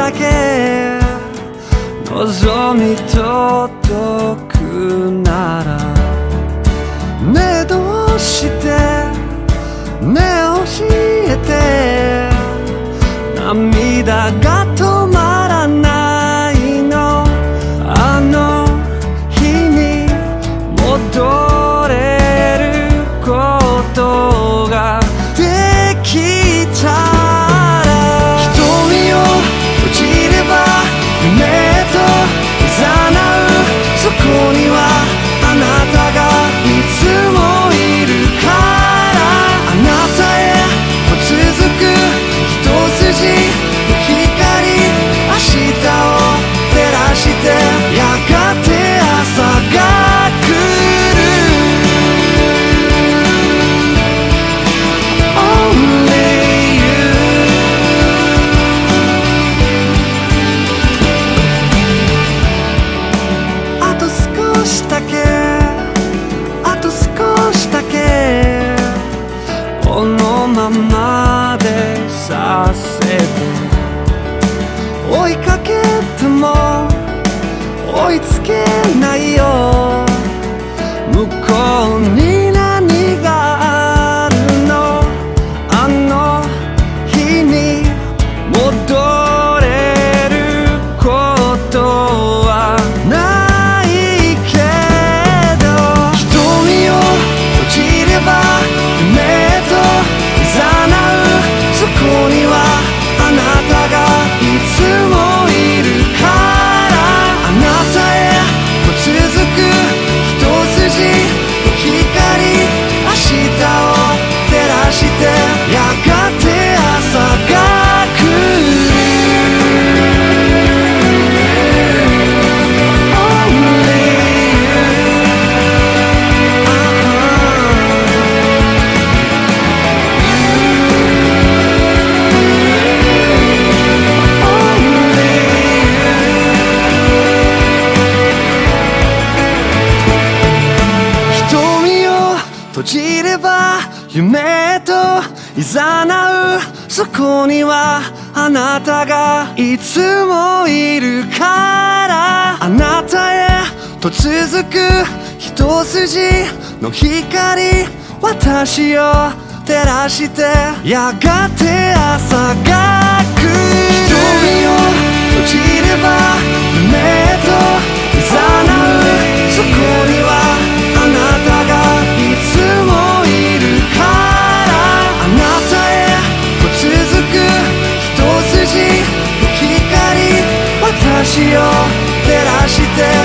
だけ。望み届くならねえどうしてねえ教えて涙が止追いつけないよ。閉じれば夢と誘う。そこにはあなたがいつもいるから。あなたへと続く一筋の光。私を照らしてやがて朝が照らして